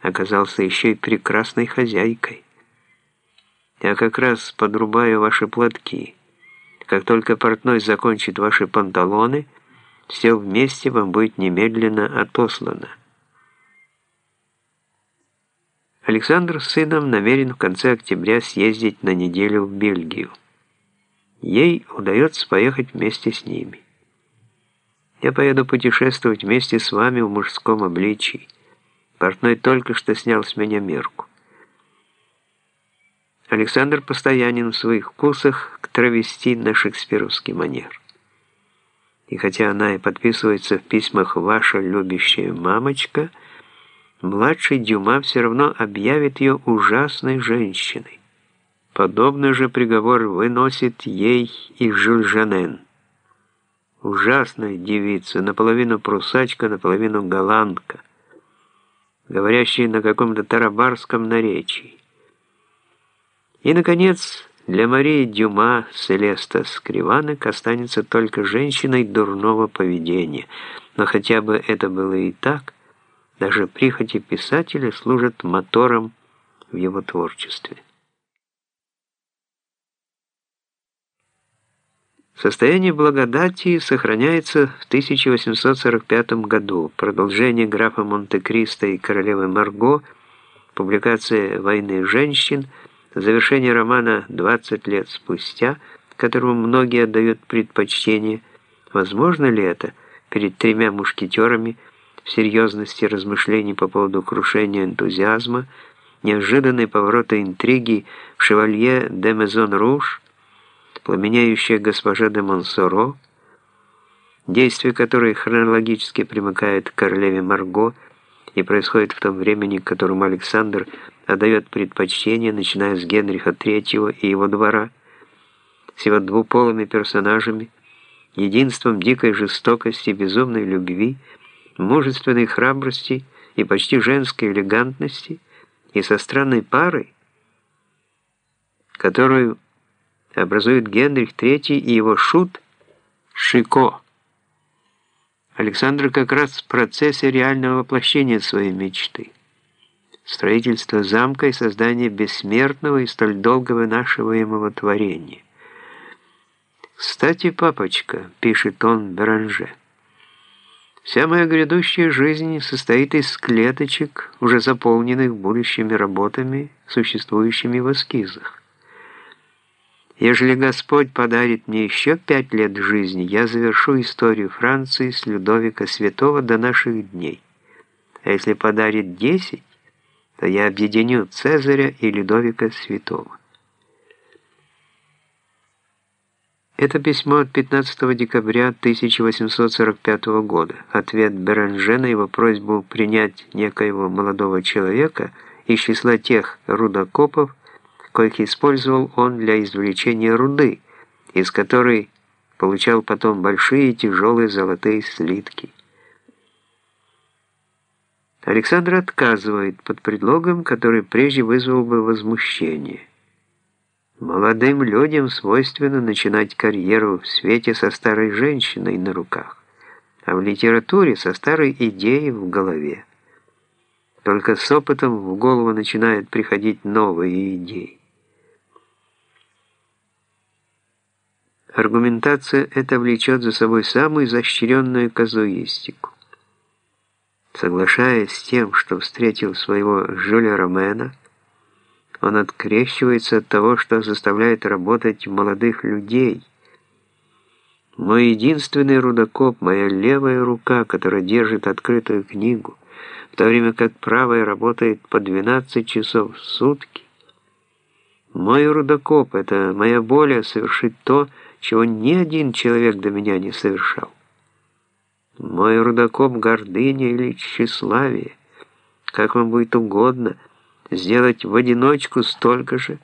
оказался еще и прекрасной хозяйкой. Я как раз подрубаю ваши платки. Как только портной закончит ваши панталоны, все вместе вам будет немедленно отослано. Александр с сыном намерен в конце октября съездить на неделю в Бельгию. Ей удается поехать вместе с ними. Я поеду путешествовать вместе с вами в мужском обличии. Портной только что снял с меня мерку. Александр постоянен в своих вкусах к травести на шекспировский манер. И хотя она и подписывается в письмах «Ваша любящая мамочка», младший Дюма все равно объявит ее ужасной женщиной. Подобный же приговор выносит ей и Жюль. Ужасная девица, наполовину прусачка, наполовину голландка, говорящая на каком-то тарабарском наречии. И, наконец, для Марии Дюма Селеста Скриванек останется только женщиной дурного поведения. Но хотя бы это было и так, даже прихоти писателя служат мотором в его творчестве. Состояние благодати сохраняется в 1845 году. Продолжение графа Монте-Кристо и королевы Марго, публикация «Войны женщин», завершение романа «20 лет спустя», которому многие отдают предпочтение. Возможно ли это перед тремя мушкетерами в серьезности размышлений по поводу крушения энтузиазма, неожиданные повороты интриги в «Шевалье де Мезон Руж», пламеняющая госпожа де Монсоро, действие которой хронологически примыкает к королеве Марго и происходит в том времени, которому Александр отдает предпочтение, начиная с Генриха III и его двора, с его двуполыми персонажами, единством дикой жестокости, безумной любви, мужественной храбрости и почти женской элегантности, и со странной парой, которую образуют Генрих III и его шут Шико. Александр как раз в процессе реального воплощения своей мечты. Строительство замка и создание бессмертного и столь долго вынашиваемого творения. «Кстати, папочка», — пишет он Беранже, «вся моя грядущая жизнь состоит из клеточек, уже заполненных будущими работами, существующими в эскизах. Ежели Господь подарит мне еще пять лет жизни, я завершу историю Франции с Людовика Святого до наших дней. А если подарит десять, то я объединю Цезаря и Людовика Святого. Это письмо от 15 декабря 1845 года. Ответ Беранже на его просьбу принять некоего молодого человека из числа тех рудокопов, коих использовал он для извлечения руды, из которой получал потом большие тяжелые золотые слитки. Александр отказывает под предлогом, который прежде вызвал бы возмущение. Молодым людям свойственно начинать карьеру в свете со старой женщиной на руках, а в литературе со старой идеей в голове. Только с опытом в голову начинают приходить новые идеи. Аргументация эта влечет за собой самую изощренную казуистику. Соглашаясь с тем, что встретил своего Жюля Ромена, он открещивается от того, что заставляет работать молодых людей. Мой единственный рудокоп, моя левая рука, которая держит открытую книгу, в то время как правая работает по 12 часов в сутки. Мой рудокоп — это моя воля совершить то, чего ни один человек до меня не совершал. Мой рудокоп гордыня или тщеславие, как вам будет угодно, сделать в одиночку столько же,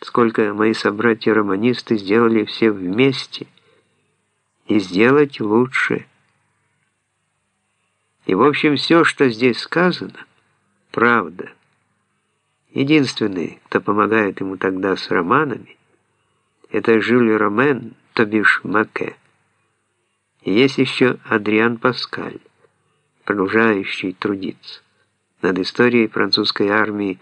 сколько мои собратья-романисты сделали все вместе, и сделать лучше. И в общем все, что здесь сказано, правда. Единственный, кто помогает ему тогда с романами, это Жюль Ромен, то бишь Маке. есть еще Адриан Паскаль, продолжающий трудиться. над историей французской армии